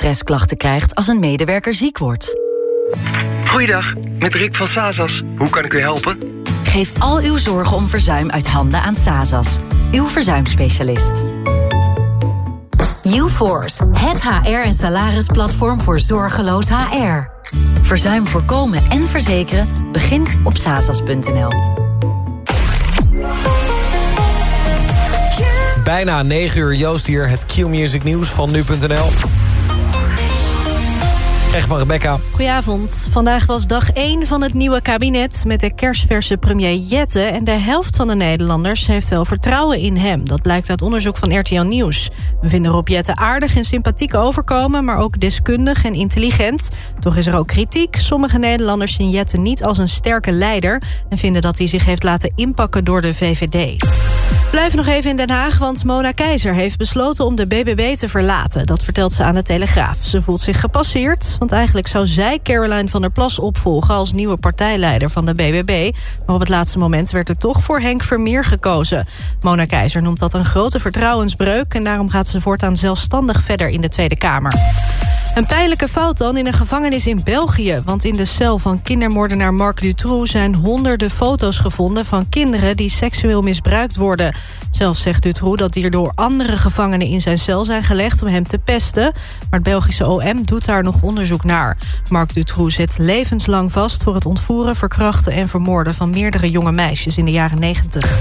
stressklachten krijgt als een medewerker ziek wordt. Goeiedag, met Rick van Sazas. Hoe kan ik u helpen? Geef al uw zorgen om verzuim uit handen aan Sazas, uw verzuimspecialist. UForce, het HR- en salarisplatform voor zorgeloos HR. Verzuim voorkomen en verzekeren begint op sazas.nl. Bijna 9 uur, Joost hier, het Q-Music nieuws van nu.nl. Krijg van Rebecca. Goedenavond. Vandaag was dag 1 van het nieuwe kabinet... met de kerstverse premier Jette. En de helft van de Nederlanders heeft wel vertrouwen in hem. Dat blijkt uit onderzoek van RTL Nieuws. We vinden Rob Jette aardig en sympathiek overkomen... maar ook deskundig en intelligent. Toch is er ook kritiek. Sommige Nederlanders zien Jette niet als een sterke leider... en vinden dat hij zich heeft laten inpakken door de VVD. Blijf nog even in Den Haag, want Mona Keizer heeft besloten om de BBB te verlaten. Dat vertelt ze aan de Telegraaf. Ze voelt zich gepasseerd, want eigenlijk zou zij Caroline van der Plas opvolgen... als nieuwe partijleider van de BBB. Maar op het laatste moment werd er toch voor Henk Vermeer gekozen. Mona Keizer noemt dat een grote vertrouwensbreuk... en daarom gaat ze voortaan zelfstandig verder in de Tweede Kamer. Een pijnlijke fout dan in een gevangenis in België. Want in de cel van kindermoordenaar Marc Dutroux... zijn honderden foto's gevonden van kinderen die seksueel misbruikt worden. Zelf zegt Dutroux dat die er door andere gevangenen in zijn cel zijn gelegd... om hem te pesten. Maar het Belgische OM doet daar nog onderzoek naar. Marc Dutroux zit levenslang vast voor het ontvoeren, verkrachten... en vermoorden van meerdere jonge meisjes in de jaren 90.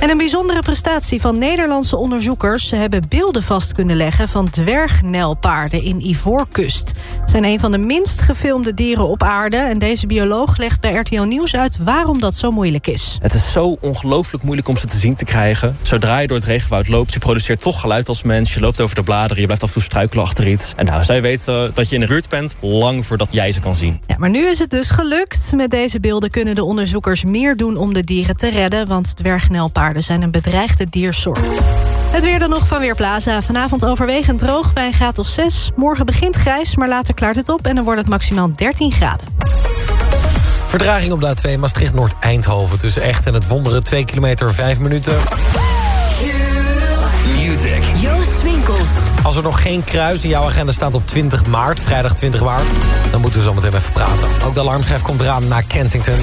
En een bijzondere prestatie van Nederlandse onderzoekers. Ze hebben beelden vast kunnen leggen van dwergnelpaarden in Ivoorkust. Het zijn een van de minst gefilmde dieren op aarde. En deze bioloog legt bij RTL Nieuws uit waarom dat zo moeilijk is. Het is zo ongelooflijk moeilijk om ze te zien te krijgen. Zodra je door het regenwoud loopt, je produceert toch geluid als mens. Je loopt over de bladeren, je blijft af en toe struikelen achter iets. En nou, zij weten dat je in de buurt lang voordat jij ze kan zien. Ja, maar nu is het dus gelukt. Met deze beelden kunnen de onderzoekers meer doen om de dieren te redden. Want dwergnelpaarden zijn een bedreigde diersoort. Het weer dan nog van Weerplaza. Vanavond overwegend droog bij een graad of 6. Morgen begint grijs, maar later klaart het op... en dan wordt het maximaal 13 graden. Verdraging op de A2 Maastricht-Noord-Eindhoven. Tussen Echt en het Wonderen 2 kilometer 5 minuten. Music. Joost Swinkels. Als er nog geen kruis in jouw agenda staat op 20 maart, vrijdag 20 maart... dan moeten we zo meteen even praten. Ook de alarmschijf komt eraan naar Kensington.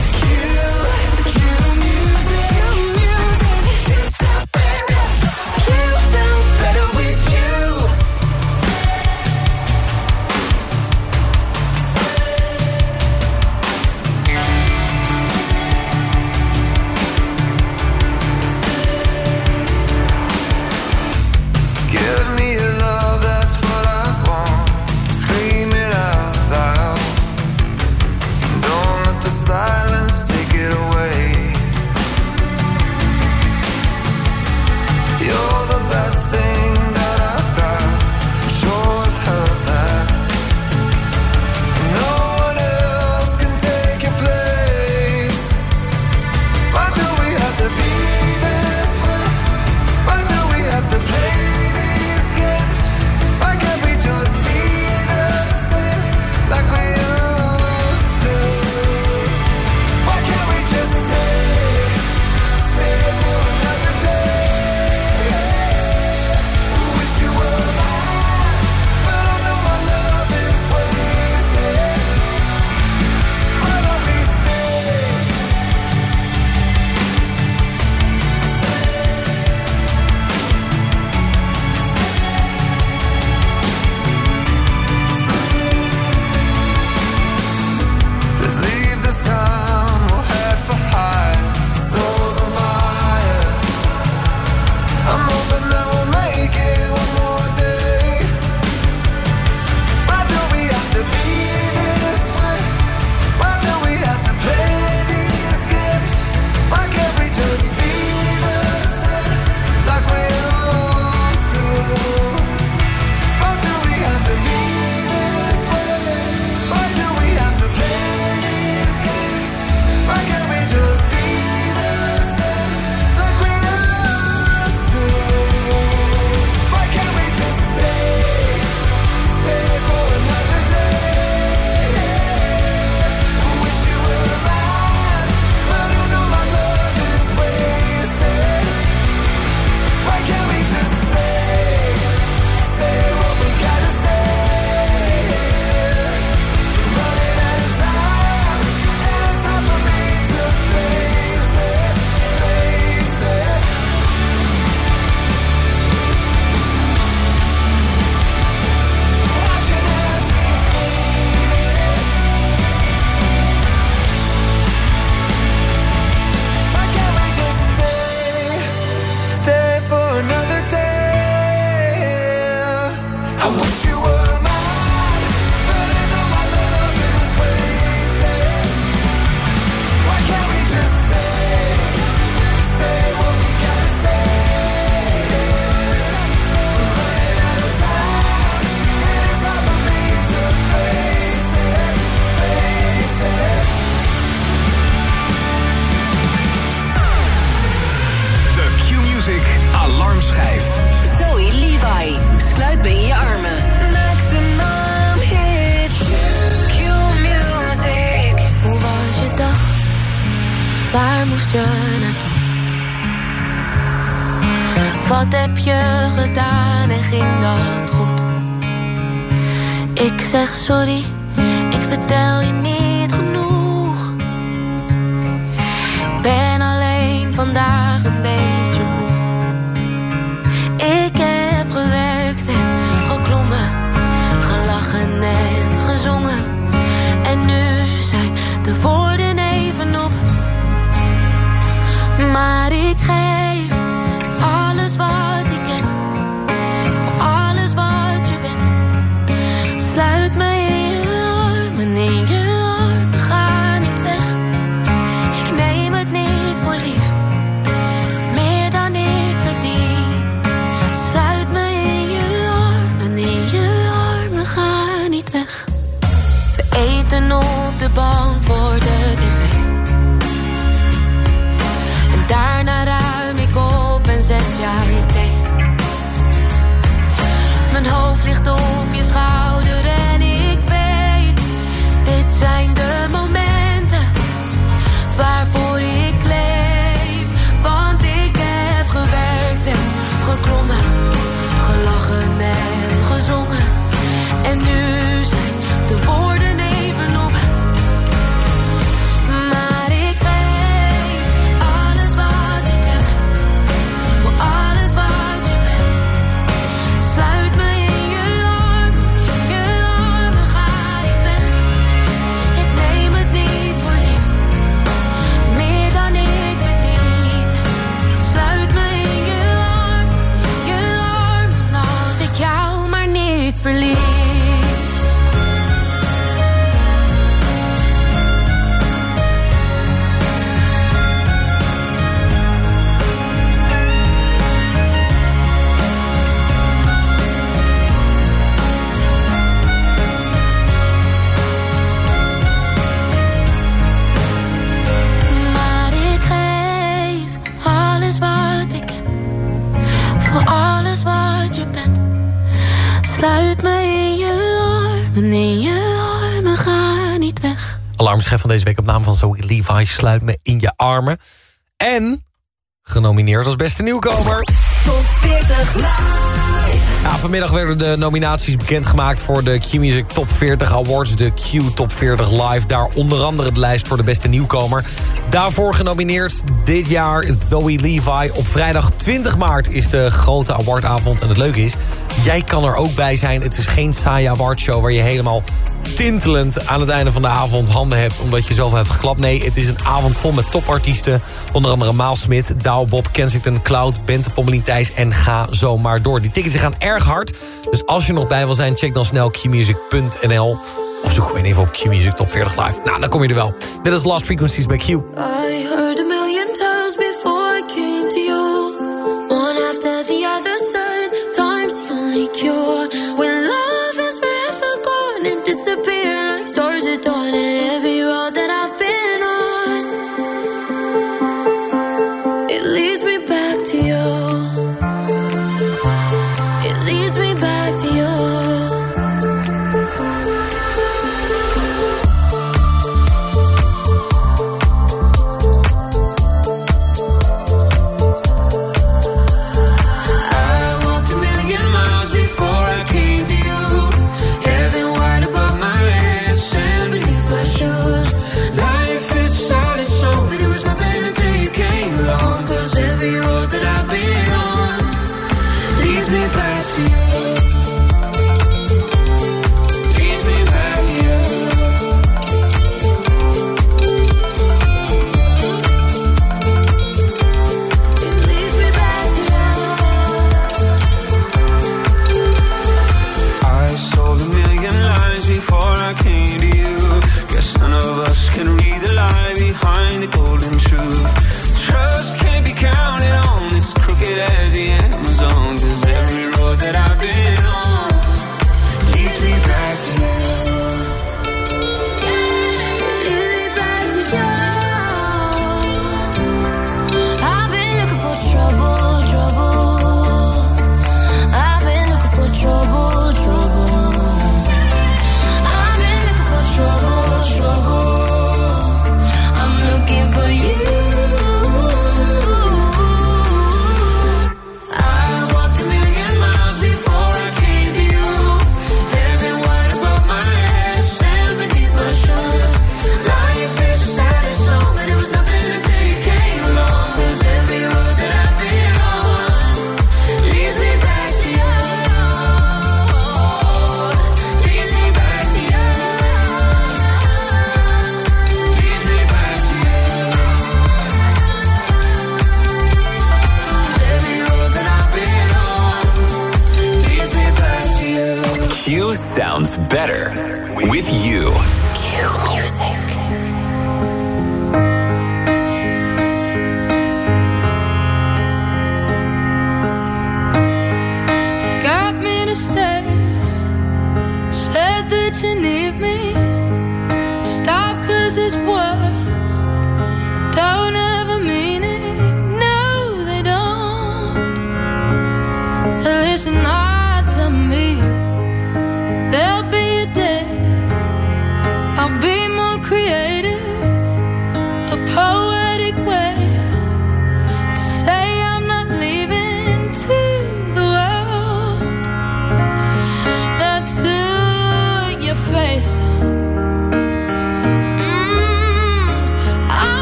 zeg sorry. van deze week op naam van Zoe Levi. Sluit me in je armen. En genomineerd als beste nieuwkomer. Top 40 vanmiddag werden de nominaties bekendgemaakt voor de Q-Music Top 40 Awards. De Q Top 40 Live. Daar onder andere de lijst voor de beste nieuwkomer. Daarvoor genomineerd dit jaar Zoe Levi. Op vrijdag 20 maart is de grote awardavond. En het leuke is, Jij kan er ook bij zijn. Het is geen saaie awardshow waar je helemaal tintelend aan het einde van de avond handen hebt... omdat je zoveel hebt geklapt. Nee, het is een avond vol met topartiesten. Onder andere Maal Smit, Douw Bob, Kensington, Cloud, Bente Pommelien Thijs... en ga zo maar door. Die tickets gaan erg hard. Dus als je nog bij wil zijn, check dan snel qmusic.nl... of zoek gewoon even op Qmusic Top 40 Live. Nou, dan kom je er wel. Dit is Last Frequencies by Q. I heard a million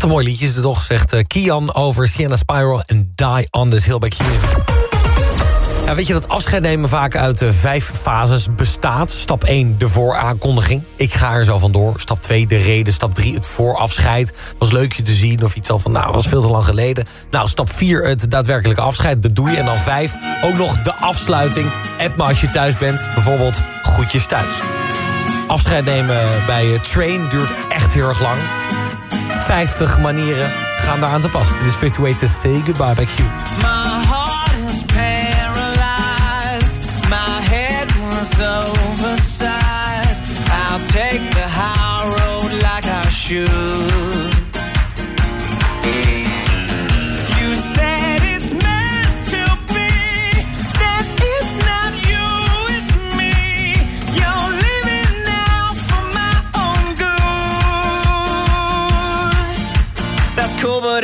Wat een mooi liedjes er toch, zegt eh, Kian over Sienna Spiral en Die on this Hillback ja, weet je dat afscheid nemen vaak uit uh, vijf fases bestaat? Stap 1, de vooraankondiging. Ik ga er zo vandoor. Stap 2, de reden. Stap 3, het voorafscheid. Was leuk je te zien of iets al van, nou, was veel te lang geleden. Nou, stap 4, het daadwerkelijke afscheid. Dat doe je. En dan 5, ook nog de afsluiting. App me als je thuis bent. Bijvoorbeeld, groetjes thuis. Afscheid nemen bij uh, Train duurt echt heel erg lang. 50 manieren gaan daaraan te passen. Dit is 50 Ways to Say Goodbye by Q. oversized I'll take the high road like I should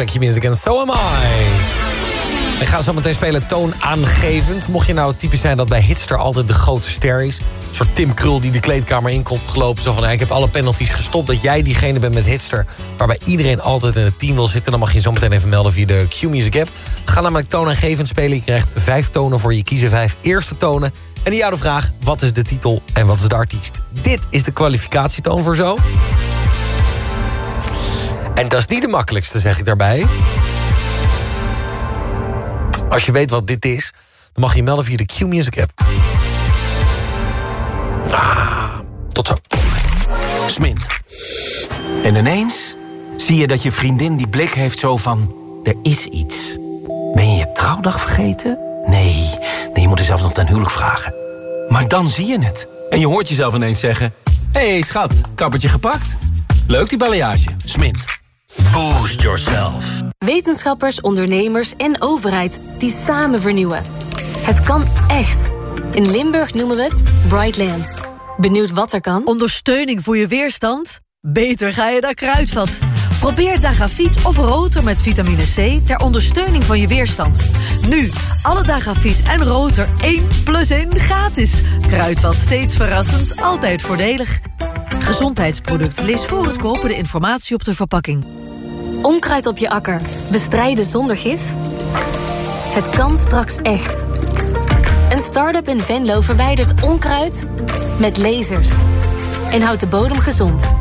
Am I. Eva Max Back Music en So Am I. Ik ga zo meteen spelen toonaangevend. Mocht je nou type zijn dat bij Hitster altijd de grote ster is... een soort Tim Krul die de kleedkamer in komt gelopen... zo van, "Hey, ik heb alle penalties gestopt... dat jij diegene bent met Hitster... waarbij iedereen altijd in het team wil zitten... dan mag je zo meteen even melden via de Q-Music app. Ga namelijk toonaangevend spelen. Je krijgt vijf tonen voor je kiezen vijf eerste tonen. En die oude vraag, wat is de titel en wat is de artiest? Dit is de kwalificatietoon voor zo. En dat is niet de makkelijkste, zeg ik daarbij. Als je weet wat dit is, dan mag je melden via de Q-Music app. Ah, tot zo. Smin. En ineens zie je dat je vriendin die blik heeft zo van... er is iets. Ben je je trouwdag vergeten? Nee, nee je moet er zelfs nog ten huwelijk vragen. Maar dan zie je het. En je hoort jezelf ineens zeggen... Hé hey, schat, kappertje gepakt? Leuk die balayage. Smin. Boost yourself. Wetenschappers, ondernemers en overheid die samen vernieuwen. Het kan echt. In Limburg noemen we het Brightlands. Benieuwd wat er kan? Ondersteuning voor je weerstand? Beter ga je naar Kruidvat. Probeer Dagafiet of Rotor met vitamine C ter ondersteuning van je weerstand. Nu, alle Dagafiet en Rotor 1 plus 1 gratis. Kruidvat steeds verrassend, altijd voordelig. Gezondheidsproduct, lees voor het kopen de informatie op de verpakking. Onkruid op je akker. Bestrijden zonder gif? Het kan straks echt. Een start-up in Venlo verwijdert onkruid met lasers. En houdt de bodem gezond.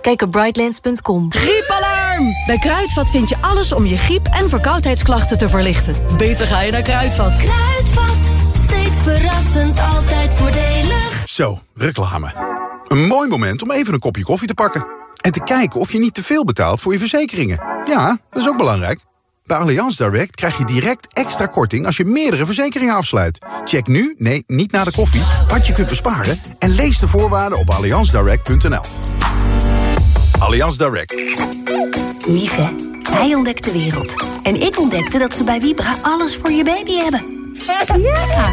Kijk op brightlands.com. Griepalarm! Bij Kruidvat vind je alles om je griep- en verkoudheidsklachten te verlichten. Beter ga je naar Kruidvat. Kruidvat, steeds verrassend, altijd voordelig. Zo, reclame. Een mooi moment om even een kopje koffie te pakken. En te kijken of je niet te veel betaalt voor je verzekeringen. Ja, dat is ook belangrijk. Bij Allianz Direct krijg je direct extra korting als je meerdere verzekeringen afsluit. Check nu, nee, niet na de koffie, wat je kunt besparen... en lees de voorwaarden op allianzdirect.nl. Allianz Direct. Lieve, hij ontdekt de wereld. En ik ontdekte dat ze bij Vibra alles voor je baby hebben. Ja!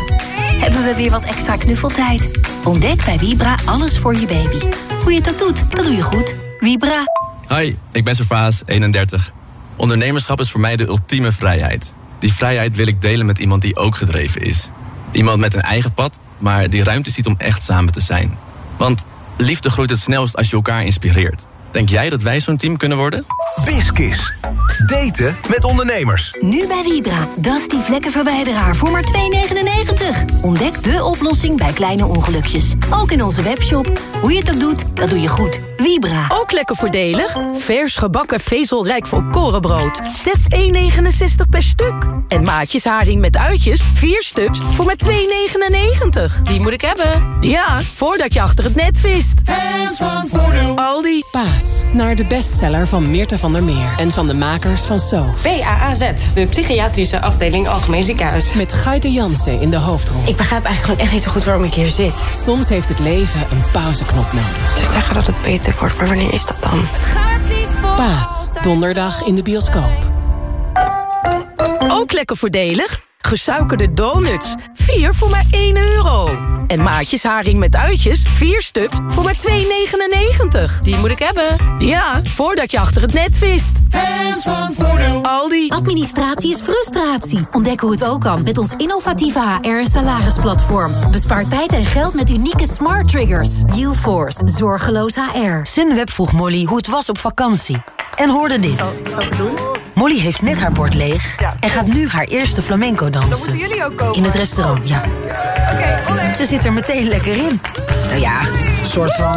Hebben we weer wat extra knuffeltijd. Ontdek bij Vibra alles voor je baby. Hoe je het ook doet, dat doe je goed. Vibra. Hoi, ik ben Servaas, 31. Ondernemerschap is voor mij de ultieme vrijheid. Die vrijheid wil ik delen met iemand die ook gedreven is. Iemand met een eigen pad, maar die ruimte ziet om echt samen te zijn. Want liefde groeit het snelst als je elkaar inspireert. Denk jij dat wij zo'n team kunnen worden? Biskis. Daten met ondernemers. Nu bij Vibra. Dat is die vlekkenverwijderaar voor maar 2,99. Ontdek de oplossing bij kleine ongelukjes. Ook in onze webshop. Hoe je het ook doet, dat doe je goed. Vibra. Ook lekker voordelig. Vers gebakken vezelrijk volkorenbrood. Slechts 1,69 per stuk. En maatjes haring met uitjes, 4 stuks voor maar 2,99. Die moet ik hebben. Ja, voordat je achter het net vist. Hands van Voordeel. Aldi. Pa, Naar de bestseller van Meerte van der Meer en van de makers van So. BAAZ, de psychiatrische afdeling Algemeen Ziekenhuis. Met Gaite Jansen in de hoofdrol. Ik begrijp eigenlijk gewoon echt niet zo goed waarom ik hier zit. Soms heeft het leven een pauzeknop nodig. Ze zeggen dat het beter wordt, maar wanneer is dat dan? Paas, donderdag in de bioscoop. Ook lekker voordelig. Gesuikerde donuts. 4 voor maar 1 euro. En maatjes haring met uitjes. 4 stuks voor maar 2,99. Die moet ik hebben. Ja, voordat je achter het net vist. Hands van Voordeel. Aldi. Administratie is frustratie. Ontdek hoe het ook kan met ons innovatieve HR- en salarisplatform. Bespaar tijd en geld met unieke smart triggers. UForce, zorgeloos HR. Sunweb vroeg Molly hoe het was op vakantie. En hoorde dit. Molly heeft net haar bord leeg en gaat nu haar eerste flamenco dansen. Dan moeten jullie ook komen. In het restaurant, ja. Ze zit er meteen lekker in. Nou ja, soort van.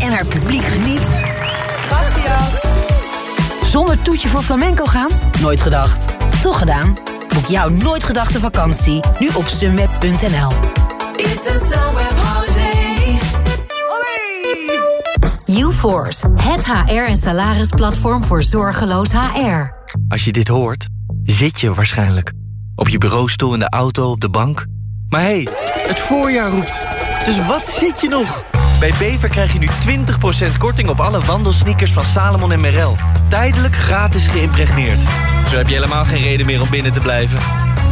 En haar publiek geniet. Zonder toetje voor flamenco gaan? Nooit gedacht. Toch gedaan? Boek jouw nooit gedachte vakantie nu op sunweb.nl. Het HR- en salarisplatform voor zorgeloos HR. Als je dit hoort, zit je waarschijnlijk. Op je bureaustoel, in de auto, op de bank. Maar hé, hey, het voorjaar roept. Dus wat zit je nog? Bij Bever krijg je nu 20% korting op alle wandelsneakers van Salomon en Merrell. Tijdelijk gratis geïmpregneerd. Zo heb je helemaal geen reden meer om binnen te blijven.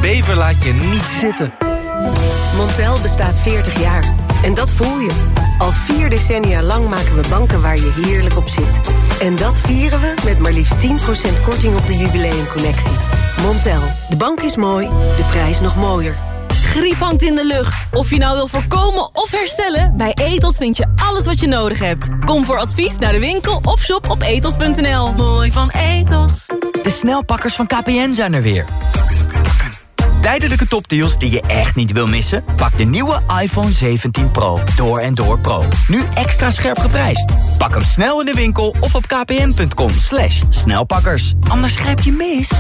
Bever laat je niet zitten. Montel bestaat 40 jaar. En dat voel je. Al vier decennia lang maken we banken waar je heerlijk op zit. En dat vieren we met maar liefst 10% korting op de jubileumconnectie. Montel, de bank is mooi, de prijs nog mooier. Griep hangt in de lucht. Of je nou wil voorkomen of herstellen, bij Etos vind je alles wat je nodig hebt. Kom voor advies naar de winkel of shop op etos.nl. Mooi van Etos. De snelpakkers van KPN zijn er weer. Tijdelijke topdeals die je echt niet wil missen? Pak de nieuwe iPhone 17 Pro. Door en door Pro. Nu extra scherp geprijsd. Pak hem snel in de winkel of op kpn.com slash snelpakkers. Anders grijp je mis.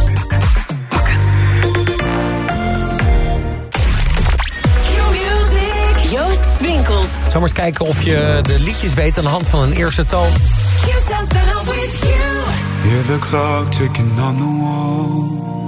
Joost Swinkels. Zal maar eens kijken of je de liedjes weet aan de hand van een eerste toon. Q sounds better with you. Hear the clock ticking on the wall.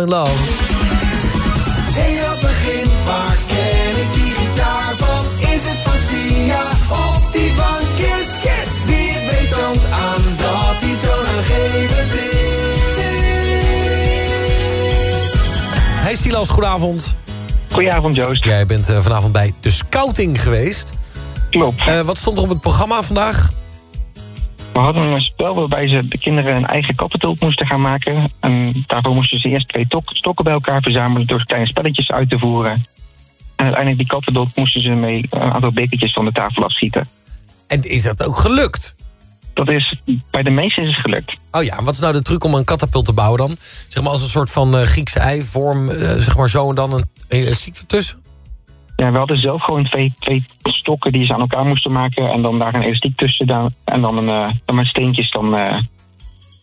In Love. Hey, dat begin, waar ken ik die gitaar van? Is het van Sia of die van Kiss? Yes. Wie het weet toont aan dat die toonaangevend is. Hey Silas, goedenavond. Goedenavond Joost. Jij bent eh, vanavond bij de scouting geweest. Klopt. Eh, wat stond er op het programma vandaag? We hadden een spel waarbij ze de kinderen een eigen kattentulp moesten gaan maken. En daarvoor moesten ze eerst twee tok- stokken bij elkaar verzamelen door kleine spelletjes uit te voeren. En uiteindelijk die kattendulp moesten ze mee een aantal bekertjes van de tafel afschieten. En is dat ook gelukt? Dat is, bij de meesten is het gelukt. Oh ja, wat is nou de truc om een katapult te bouwen dan? Zeg maar als een soort van eh, Griekse ei-vorm, eh, zeg maar zo en dan een elastiek ertussen? Ja, we hadden zelf gewoon twee, twee stokken die ze aan elkaar moesten maken. En dan daar een elastiek tussen. Dan, en dan, een, eh, dan met steentjes. Dan, eh,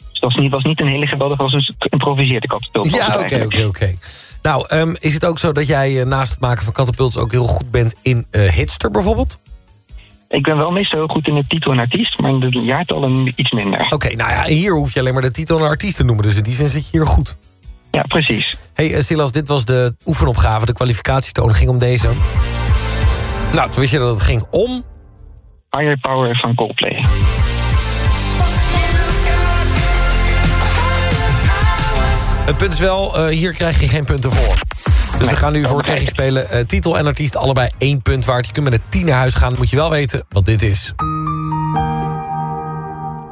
dus dat was niet, was niet een hele geweldige, was een geïmproviseerde katapult. Ja, oké, oké, oké. Nou, ehm, is het ook zo dat jij eh, naast het maken van katapults... ook heel goed bent in hitster bijvoorbeeld? Ik ben wel meestal heel goed in de titel en artiest, maar in de jaartallen iets minder. Oké, nou ja, hier hoef je alleen maar de titel en artiest te noemen. Dus in die zin zit je hier goed. Ja, precies. hey, eh, Silas, dit was de oefenopgave, de kwalificatietoon. ging om deze. Nou, toen wist je dat het ging om... Higher Power van Coldplay. Het punt is wel, eh, hier krijg je geen punten voor. Dus we gaan nu voor het echt spelen. Eh, titel en artiest allebei één punt waard. Je kunt met een 10 naar huis gaan. Moet je wel weten wat dit is.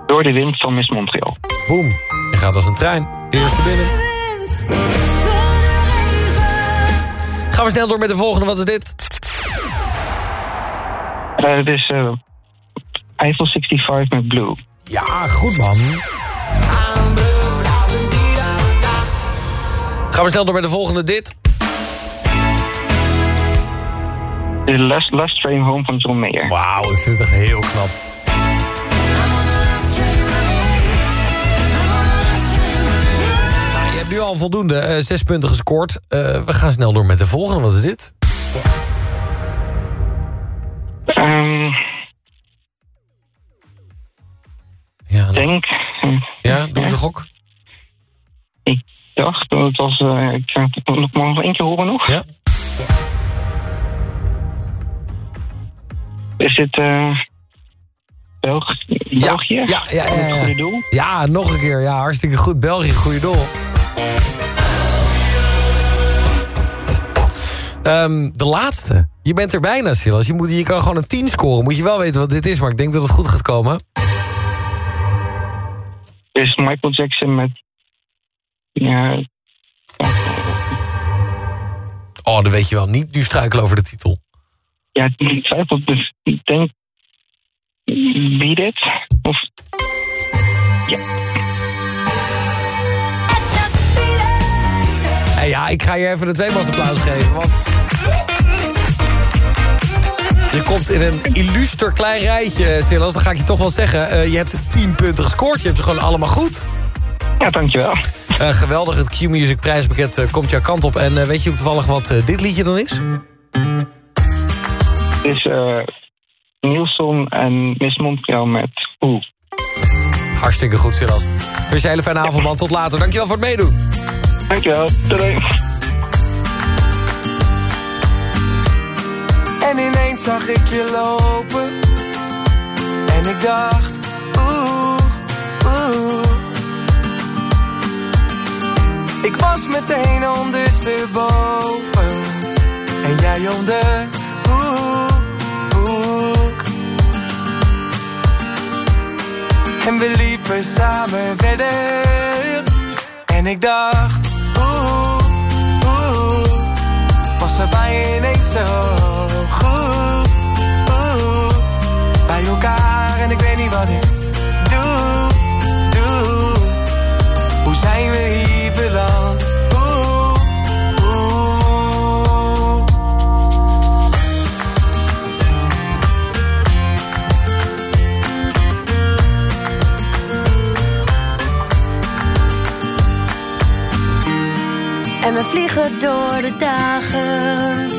Door de wind van Miss Montreal. Boom. Je gaat als een trein. De eerste binnen. Gaan we snel door met de volgende. Wat is dit? Eh, Het is eh Eiffel 65 met Blue. Ja, goed man. Gaan we snel door met de volgende. Dit. De Last, Last Train Home van John Mayer. Wauw, ik vind het echt heel knap. Al voldoende. eh, zes punten gescoord. Eh, we gaan snel door met de volgende. Wat is dit? Ehm ja, denk... eh, Ja, doe eens een gok. Ik dacht dat het was... eh, ik ga het nog maar één keer horen nog. Ja. Is het... eh Belg België? Ja, ja, ja. Het ja. goede doel? Ja, nog een keer. Ja, hartstikke goed. België, goede doel. Ehm, de laatste. Je bent er bijna, Silas. Je, moet, je kan gewoon een 10 scoren. Moet je wel weten wat dit is, maar ik denk dat het goed gaat komen. Is Michael Jackson met... Ja, Oh, dat weet je wel. Niet nu struikelen over de titel. ja ik twijfel. Dus ik denk... Wie dit? Of... Hey, ja, ik ga je even een tweemans applaus geven, want... Je komt in een illuster klein rijtje, Silas. Dan ga ik je toch wel zeggen. eh, je hebt 10 punten gescoord. Je hebt ze gewoon allemaal goed. Ja, dankjewel. Eh, geweldig, het Q-Music prijspakket eh, komt jouw kant op. En eh, weet je ook toevallig wat eh, dit liedje dan is? Het is eh Nielsen en Miss Montreal met Oeh. Hartstikke goed, Silas. Wens je een hele fijne avond, man. Tot later. Dankjewel voor het meedoen. Dankjewel. Doei. En ineens zag ik je lopen. En ik dacht, oeh, oeh. Ik was meteen ondersteboven. En jij om de hoek, hoek. En we liepen samen verder. En ik dacht, ineens zo goed, oeh. Bij elkaar en ik weet niet wat ik doe, doe. Hoe zijn we hier beland? En we vliegen door de dagen.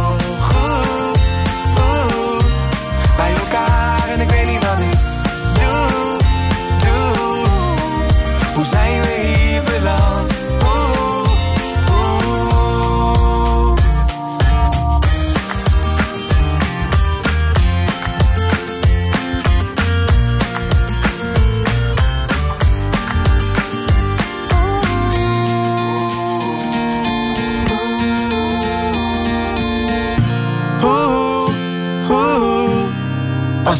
ik weet niet wat ik doe, doe. Hoe zijn we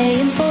staying for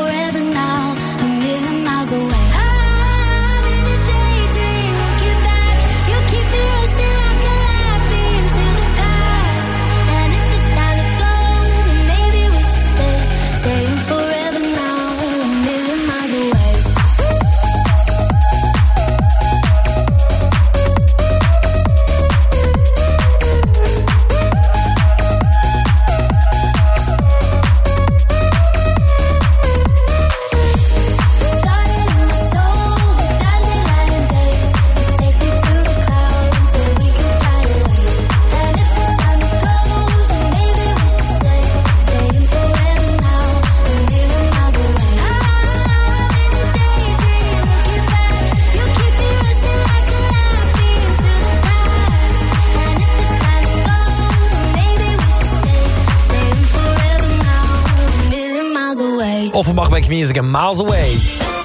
Music en Miles Away.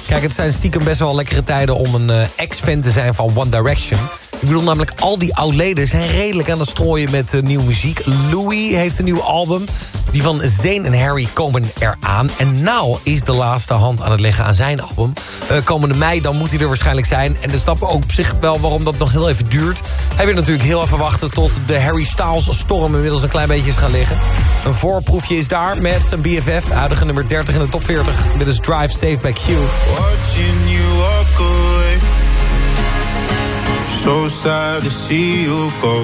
Kijk, het zijn stiekem best wel lekkere tijden om een eh, ex-fan te zijn van One Direction. Ik bedoel namelijk, al die oud-leden zijn redelijk aan het strooien met eh, nieuwe muziek. Louis heeft een nieuw album. Die van Zayn en Harry komen eraan. En nou is de laatste hand aan het leggen aan zijn album. Uh, komende mei, dan moet hij er waarschijnlijk zijn. En de stappen ook op zich wel waarom dat nog heel even duurt. Hij wil natuurlijk heel even wachten tot de Harry Styles storm inmiddels een klein beetje is gaan liggen. Een voorproefje is daar met zijn BFF. Huidige nummer 30 in de top 40. Dit is Drive Safe by Q. Watching you walk away. So sad to see you go.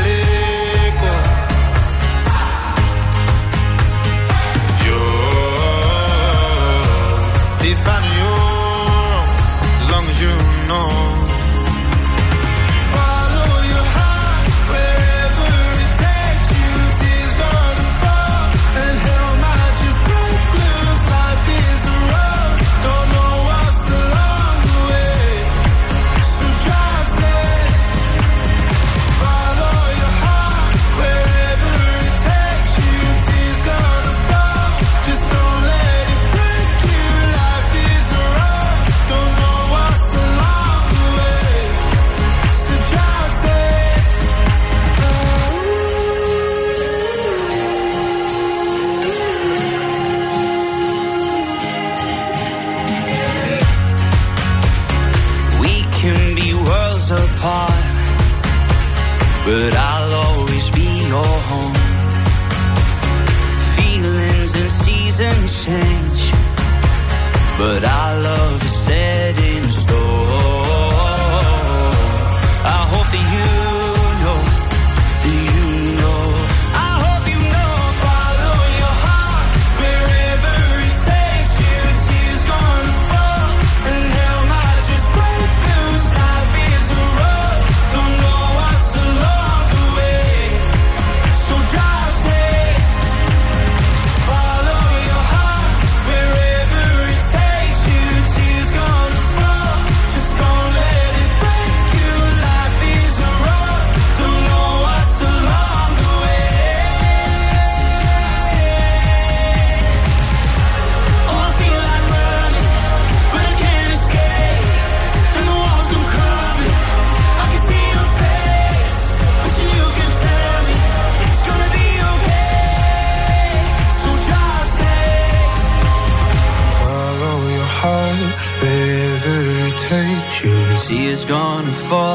fall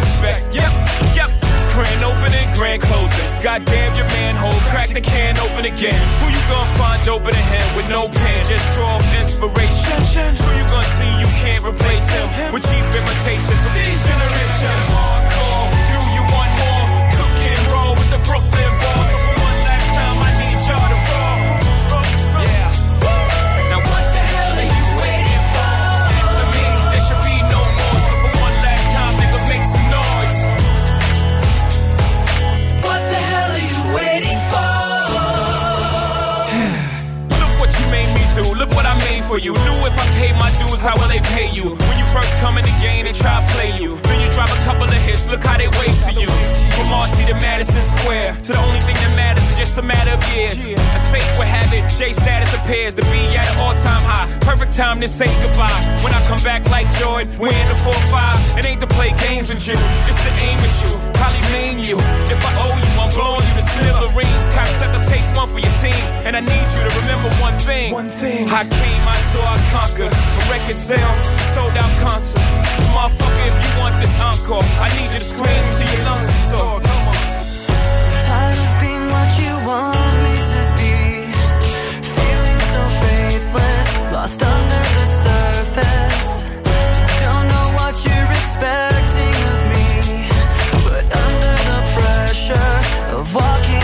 disrespect. Yep, yep. Grand opening, grand closing. Goddamn your manhole, crack the can open again. Who you gonna find open a hand with no pen? Just draw inspiration. Who you gonna see you can't replace him with cheap imitations from these generations? Hardcore, do you want more? Cook and roll with the Brooklyn Balls. For you. Knew if I paid my dues, how will they pay you? When you first come in the game, they try to play you. Drop a couple of hits, look how they wait to you. From Marcy to Madison Square, to the only thing that matters is just a matter of years. As fate would have it, J status appears to be at an all-time high. Perfect time to say goodbye. When I come back like Jordan, we're in the 4-5. It ain't to play games with you, it's to aim at you. Probably name you. If I owe you, I'm blowing you to smithereens. Concept to take one for your team. And I need you to remember one thing. One thing. I came, I saw, I conquered. From record sales, sold out concerts. So motherfucker, if you want this encore, I need you to scream till your lungs are sore. Tired of being what you want me to be. Feeling so faithless, lost under the surface. Don't know what you're expecting of me, but under the pressure of walking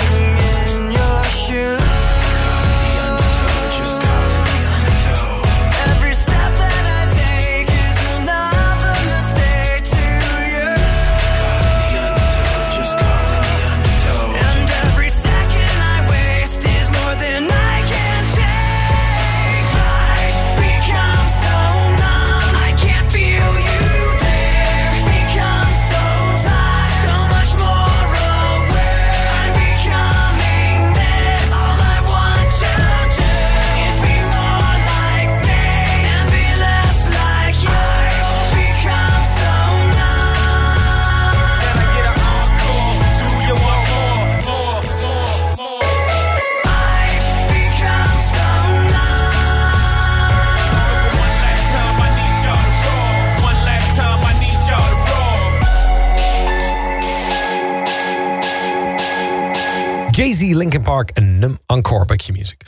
Linkin Park en Num Encore bij Q-Music.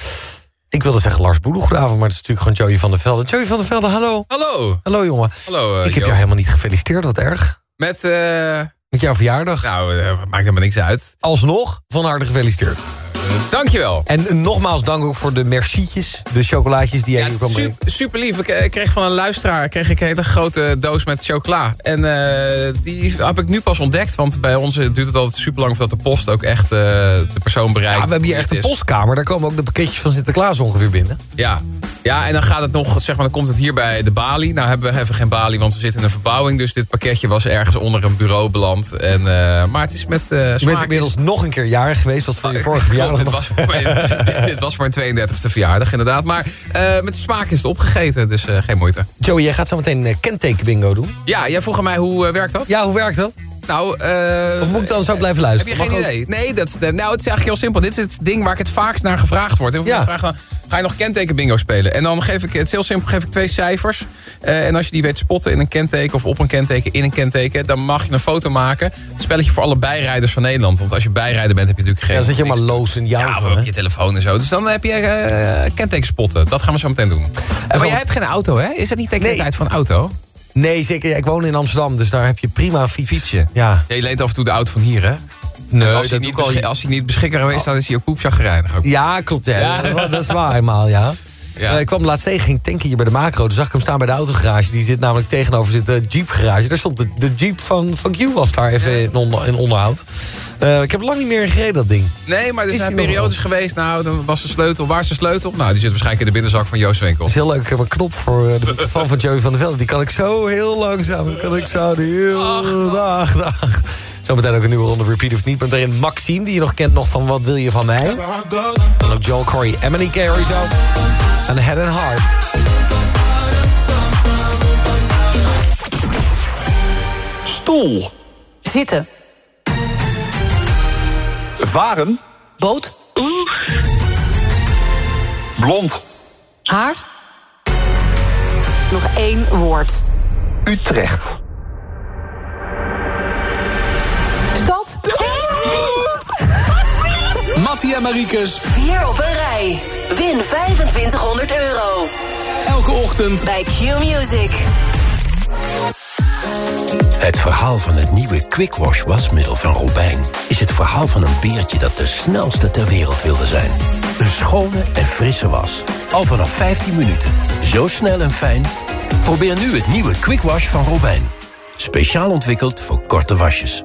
Ik wilde zeggen Lars Boele, goedenavond, maar het is natuurlijk gewoon Joey van der Velde. Joey van der Velde, hallo. Hallo. Hallo jongen. Hallo, eh, ik heb Jo. jou helemaal niet gefeliciteerd, wat erg. Met, eh Met jouw verjaardag. nou, eh, maakt helemaal niks uit. Alsnog, van harte gefeliciteerd. Dankjewel. En nogmaals dank ook voor de mercietjes, de chocolaatjes die jij Ja, hier kwam brengen. super, super lief. Ik eh, kreeg van een luisteraar kreeg ik een hele grote doos met chocola. En eh, die heb ik nu pas ontdekt. Want bij ons duurt het altijd super lang voordat de post ook echt eh, de persoon bereikt. Ja, we hebben hier echt een postkamer, daar komen ook de pakketjes van Sinterklaas ongeveer binnen. Ja. ja, en dan gaat het nog, zeg maar, dan komt het hier bij de balie. Nou hebben we even geen balie, want we zitten in een verbouwing. Dus dit pakketje was ergens onder een bureau beland. En, maar het is met eh Je bent inmiddels nog een keer jarig geweest, wat voor je vorige verjaardag dit nog... was, voor mijn, dit was voor mijn 32e verjaardag, inderdaad. Maar eh, met de smaak is het opgegeten, dus eh, geen moeite. Joey, jij gaat zo meteen een kenteken bingo doen. Ja, jij vroeg aan mij hoe eh, werkt dat? Ja, hoe werkt dat? Nou, eh, Of moet ik dan zo blijven luisteren? Heb je geen Mag ook- idee? Nee, dat, nou, het is eigenlijk heel simpel. Dit is het ding waar ik het vaakst naar gevraagd word. Dan, ga je nog kenteken bingo spelen? En dan geef ik, het is heel simpel, geef ik twee cijfers. Eh, en als je die weet spotten in een kenteken of op een kenteken, in een kenteken... dan mag je een foto maken. Spelletje voor alle bijrijders van Nederland. Want als je bijrijder bent, heb je natuurlijk geen... Ja, dan zit je maar loos in jou. Ja, van, hè? op je telefoon en zo. Dus dan heb je eh kenteken spotten. Dat gaan we zo meteen doen. Eh, maar jij hebt geen auto, hè? Is dat niet tegen de tijd van auto? Nee, zeker. Ja, ik woon in Amsterdam, dus daar heb je prima een fiets. Fietsje. Ja. Ja, je leent af en toe de auto van hier, hè? Nee, als, hij niet al- als hij niet beschikbaar is, dan is hij ook poepchagrijnig. Ook. Ja, klopt. Ja. Ja. Dat, dat is waar eenmaal, ja. Ja. Eh, ik kwam laatst tegen, ging tanken hier bij de macro. Toen zag ik hem staan bij de autogarage. Die zit namelijk tegenover zit de Jeep garage. Daar stond de, de Jeep van, van Q was daar even in, onder, in onderhoud. Eh, ik heb lang niet meer gereden, dat ding. Nee, maar er Is zijn periodes geweest. Nou, dan was de sleutel. Waar is de sleutel? Nou, die zit waarschijnlijk in de binnenzak van Joost Winkel. Dat is heel leuk. Ik heb een knop voor eh, de microfoon van Joey van der Velde. Die kan ik zo heel langzaam. Kan ik zo de hele dag, dag. Zometeen ook een nieuwe ronde repeat of niet. Met daarin Maxime, die je nog kent nog van Wat wil je van mij? Dan ook Joel Corey, Emily Carey zo. En Head and Heart. Stoel. Zitten. Varen. Boot. Blond. Haar. Nog één woord. Utrecht. Mattie en Mariekes. Vier op een rij. Win 2500 euro. Elke ochtend. Bij Q-Music. Het verhaal van het nieuwe Quick Wash wasmiddel van Robijn... is het verhaal van een beertje dat de snelste ter wereld wilde zijn. Een schone en frisse was. Al vanaf 15 minuten. Zo snel en fijn. Probeer nu het nieuwe Quick Wash van Robijn. Speciaal ontwikkeld voor korte wasjes.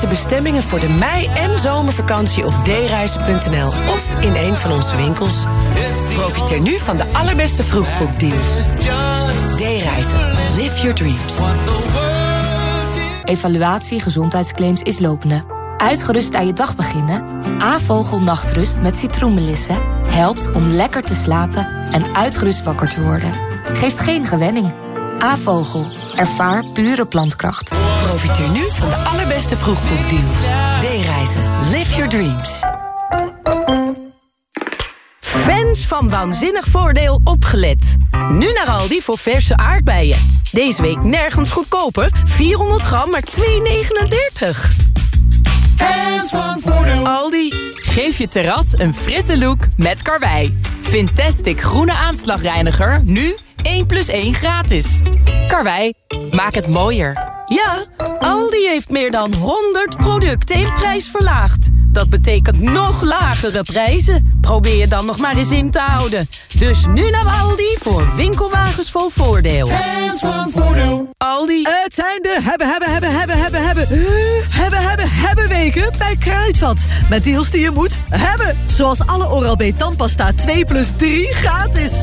De bestemmingen voor de mei- en zomervakantie op dereizen.nl of in een van onze winkels. Profiteer nu van de allerbeste vroegboekdeals. D-reizen. Live your dreams. Evaluatie gezondheidsclaims is lopende. Uitgerust aan je dag beginnen? A-vogel nachtrust met citroenmelissen helpt om lekker te slapen en uitgerust wakker te worden. Geeft geen gewenning. A-vogel. Ervaar pure plantkracht. Profiteer nu van de allerbeste vroegboekdeals. D-reizen. Live your dreams. Fans van Waanzinnig Voordeel opgelet. Nu naar Aldi voor verse aardbeien. Deze week nergens goedkoper. 400 gram, maar 2,39. Fans van Voordeel. Aldi. Geef je terras een frisse look met Karwei. Fantastic groene aanslagreiniger. Nu 1 plus 1 gratis. Karwei, maak het mooier. Ja, Aldi heeft meer dan 100 producten in prijs verlaagd. Dat betekent nog lagere prijzen. Probeer je dan nog maar eens in te houden. Dus nu naar Aldi voor winkelwagens vol voordeel. Fans van Voordeel. Aldi. Het zijn de hebben, hebben, hebben, hebben, hebben, hebben, hebben, hebben, hebben weken bij Kruidvat. Met deals die je moet hebben. Zoals alle Oral-B tandpasta 2 plus 3 gratis.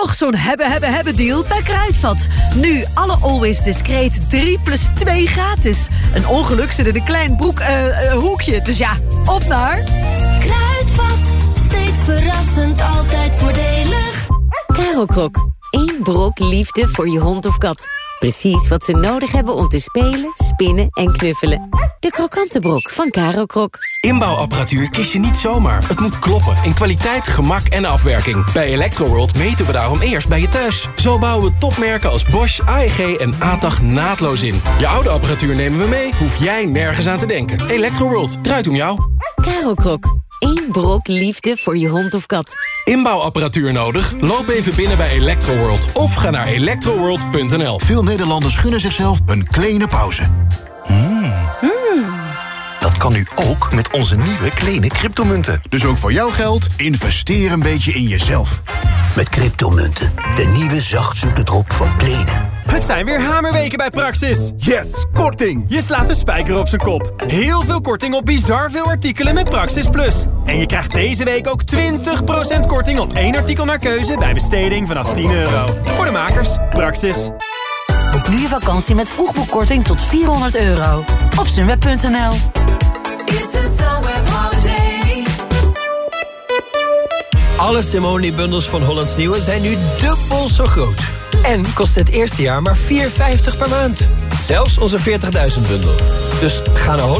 nog zo'n hebben, hebben, hebben deal bij Kruidvat. Nu alle Always Discreet 3 plus 2 gratis. Een ongeluk zit in een klein broek, eh, eh, hoekje. Dus ja, op naar... Kruidvat, steeds verrassend, altijd voordelig. Karel Krok. Eén brok liefde voor je hond of kat. Precies wat ze nodig hebben om te spelen, spinnen en knuffelen. De krokante brok van Karel Krok. Inbouwapparatuur kies je niet zomaar. Het moet kloppen in kwaliteit, gemak en afwerking. Bij Electroworld meten we daarom eerst bij je thuis. Zo bouwen we topmerken als Bosch, AEG en ATAG naadloos in. Je oude apparatuur nemen we mee, hoef jij nergens aan te denken. Electroworld, draait om jou. Karel Krok. Eén brok liefde voor je hond of kat. Inbouwapparatuur nodig? Loop even binnen bij Electroworld of ga naar electroworld.nl. Veel Nederlanders gunnen zichzelf een kleine pauze. Hmm. Dat kan nu ook met onze nieuwe kleine cryptomunten. Dus ook voor jouw geld, investeer een beetje in jezelf. Met cryptomunten, de nieuwe zachtzoete drop van Plenen. Het zijn weer hamerweken bij Praxis. Yes, korting! Je slaat de spijker op zijn kop. Heel veel korting op bizar veel artikelen met Praxis Plus. En je krijgt deze week ook 20% korting op één artikel naar keuze... bij besteding vanaf 10 euro. Voor de makers, Praxis. Boek nu je vakantie met vroegboekkorting tot 400 euro. Op sunweb.nl Alle Simone-bundels van Hollands Nieuwe zijn nu dubbel zo groot. En kost het eerste jaar maar 4,50 per maand. Zelfs onze 40.000 bundel. Dus ga naar Holland.